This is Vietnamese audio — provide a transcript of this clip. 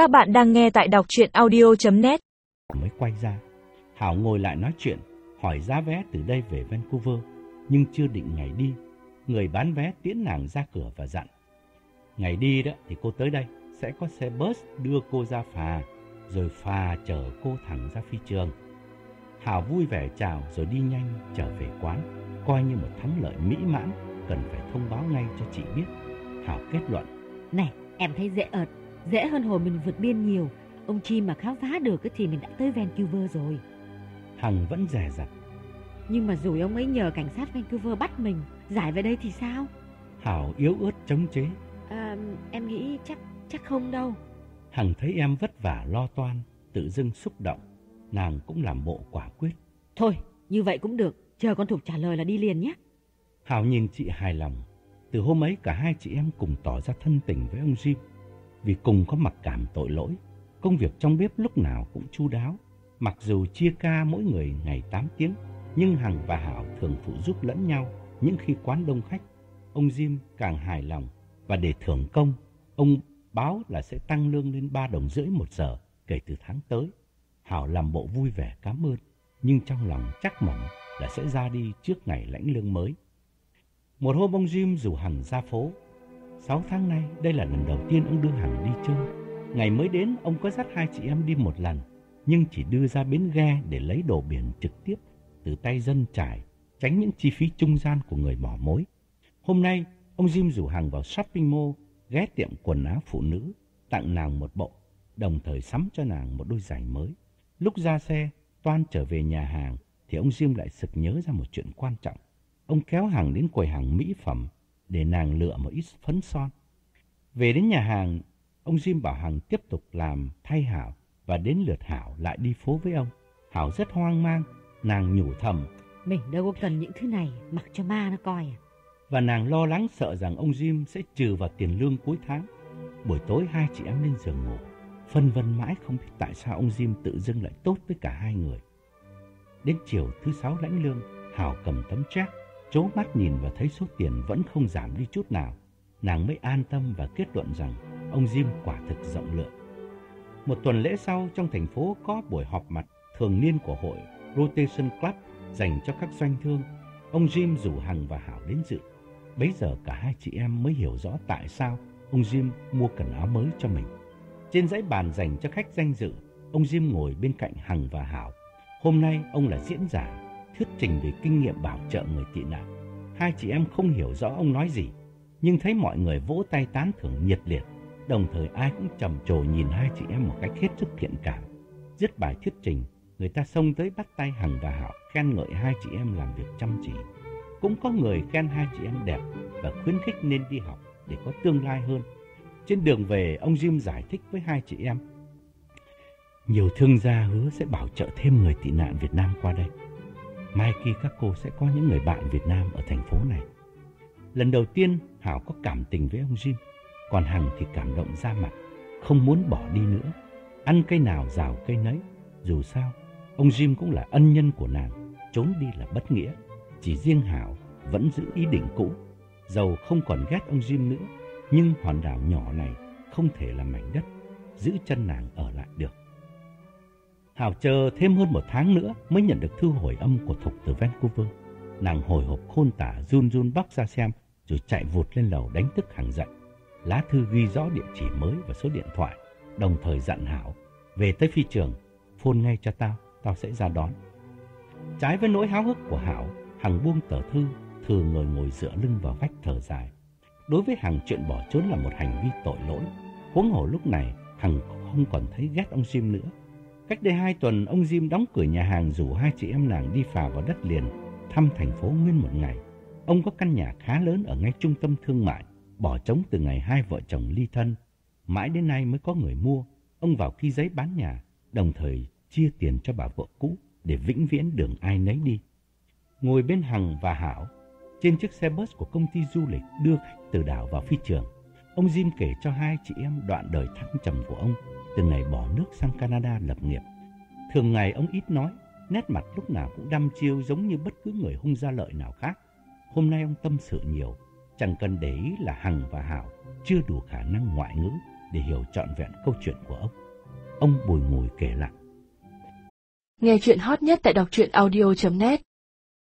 Các bạn đang nghe tại đọc chuyện audio.net Mới quay ra, Hảo ngồi lại nói chuyện, hỏi giá vé từ đây về Vancouver, nhưng chưa định ngày đi. Người bán vé tiễn nàng ra cửa và dặn. Ngày đi đó thì cô tới đây, sẽ có xe bus đưa cô ra phà, rồi phà chở cô thẳng ra phi trường. Hảo vui vẻ chào rồi đi nhanh trở về quán, coi như một thắng lợi mỹ mãn, cần phải thông báo ngay cho chị biết. Hảo kết luận. Này, em thấy dễ ợt, dễ hơn hồi mình vượt biên nhiều. Ông Chi mà khám phá được thì mình đã tới Vancouver rồi. Hằng vẫn dè dặt. Nhưng mà rồi ông ấy nhờ cảnh sát Vancouver bắt mình, giải về đây thì sao? Hảo yếu ớt chống chế. À, em nghĩ chắc chắc không đâu. Hằng thấy em vất vả lo toan, tự dưng xúc động. Nàng cũng làm bộ quả quyết. Thôi, như vậy cũng được, chờ con Thục trả lời là đi liền nhé. Hảo nhìn chị hài lòng. Từ hôm ấy cả hai chị em cùng tỏ ra thân tình với ông Jim. Vì cùng có mặc cảm tội lỗi, công việc trong bếp lúc nào cũng chu đáo. Mặc dù chia ca mỗi người ngày 8 tiếng, nhưng Hằng và Hảo thường phụ giúp lẫn nhau những khi quán đông khách. Ông Jim càng hài lòng và để thưởng công, ông báo là sẽ tăng lương lên 3 đồng rưỡi một giờ kể từ tháng tới. Hảo làm bộ vui vẻ cảm ơn, nhưng trong lòng chắc mỏng là sẽ ra đi trước ngày lãnh lương mới. Một hôm ông Jim rủ Hằng ra phố. Sáu tháng nay, đây là lần đầu tiên ông đưa Hằng đi chơi. Ngày mới đến, ông có dắt hai chị em đi một lần, nhưng chỉ đưa ra bến ghe để lấy đồ biển trực tiếp từ tay dân trải, tránh những chi phí trung gian của người bỏ mối. Hôm nay, ông Jim rủ Hằng vào shopping mall, ghé tiệm quần áo phụ nữ, tặng nàng một bộ, đồng thời sắm cho nàng một đôi giày mới. Lúc ra xe, Toan trở về nhà hàng, thì ông Jim lại sực nhớ ra một chuyện quan trọng. Ông kéo Hằng đến quầy hàng mỹ phẩm để nàng lựa một ít phấn son. Về đến nhà hàng, ông Jim bảo Hằng tiếp tục làm thay Hảo và đến lượt Hảo lại đi phố với ông. Hảo rất hoang mang, nàng nhủ thầm. Mình đâu có cần những thứ này, mặc cho ma nó coi à. Và nàng lo lắng sợ rằng ông Jim sẽ trừ vào tiền lương cuối tháng. Buổi tối hai chị em lên giường ngủ, phân vân mãi không biết tại sao ông Jim tự dưng lại tốt với cả hai người. Đến chiều thứ sáu lãnh lương, Hảo cầm tấm check chố mắt nhìn và thấy số tiền vẫn không giảm đi chút nào, nàng mới an tâm và kết luận rằng ông Jim quả thực rộng lượng. Một tuần lễ sau, trong thành phố có buổi họp mặt thường niên của hội Rotation Club dành cho các doanh thương. Ông Jim rủ Hằng và Hảo đến dự. Bấy giờ cả hai chị em mới hiểu rõ tại sao ông Jim mua quần áo mới cho mình. Trên dãy bàn dành cho khách danh dự, ông Jim ngồi bên cạnh Hằng và Hảo. Hôm nay ông là diễn giả thuyết trình về kinh nghiệm bảo trợ người tị nạn. Hai chị em không hiểu rõ ông nói gì, nhưng thấy mọi người vỗ tay tán thưởng nhiệt liệt, đồng thời ai cũng trầm trồ nhìn hai chị em một cách hết sức thiện cảm. Dứt bài thuyết trình, người ta xông tới bắt tay Hằng và Hảo khen ngợi hai chị em làm việc chăm chỉ. Cũng có người khen hai chị em đẹp và khuyến khích nên đi học để có tương lai hơn. Trên đường về, ông Jim giải thích với hai chị em. Nhiều thương gia hứa sẽ bảo trợ thêm người tị nạn Việt Nam qua đây. Mai kia các cô sẽ có những người bạn Việt Nam ở thành phố này. Lần đầu tiên Hảo có cảm tình với ông Jim, còn Hằng thì cảm động ra mặt, không muốn bỏ đi nữa. Ăn cây nào rào cây nấy, dù sao, ông Jim cũng là ân nhân của nàng, trốn đi là bất nghĩa. Chỉ riêng Hảo vẫn giữ ý định cũ, dầu không còn ghét ông Jim nữa, nhưng hòn đảo nhỏ này không thể là mảnh đất, giữ chân nàng ở lại được. Hảo chờ thêm hơn một tháng nữa mới nhận được thư hồi âm của Thục từ Vancouver. Nàng hồi hộp khôn tả run run bóc ra xem rồi chạy vụt lên lầu đánh thức hàng dậy. Lá thư ghi rõ địa chỉ mới và số điện thoại, đồng thời dặn Hảo về tới phi trường, phone ngay cho tao, tao sẽ ra đón. Trái với nỗi háo hức của Hảo, Hằng buông tờ thư, thừa ngồi ngồi dựa lưng vào vách thở dài. Đối với Hằng chuyện bỏ trốn là một hành vi tội lỗi. Huống hồ lúc này Hằng không còn thấy ghét ông Jim nữa. Cách đây hai tuần, ông Jim đóng cửa nhà hàng rủ hai chị em nàng đi phà vào đất liền, thăm thành phố nguyên một ngày. Ông có căn nhà khá lớn ở ngay trung tâm thương mại, bỏ trống từ ngày hai vợ chồng ly thân. Mãi đến nay mới có người mua, ông vào ký giấy bán nhà, đồng thời chia tiền cho bà vợ cũ để vĩnh viễn đường ai nấy đi. Ngồi bên Hằng và Hảo, trên chiếc xe bus của công ty du lịch đưa khách từ đảo vào phi trường, ông Jim kể cho hai chị em đoạn đời thăng trầm của ông từ ngày bỏ nước sang Canada lập nghiệp. Thường ngày ông ít nói, nét mặt lúc nào cũng đăm chiêu giống như bất cứ người hung gia lợi nào khác. Hôm nay ông tâm sự nhiều, chẳng cần để ý là Hằng và Hảo chưa đủ khả năng ngoại ngữ để hiểu trọn vẹn câu chuyện của ông. Ông bùi ngùi kể lại. Nghe chuyện hot nhất tại đọc truyện audio.net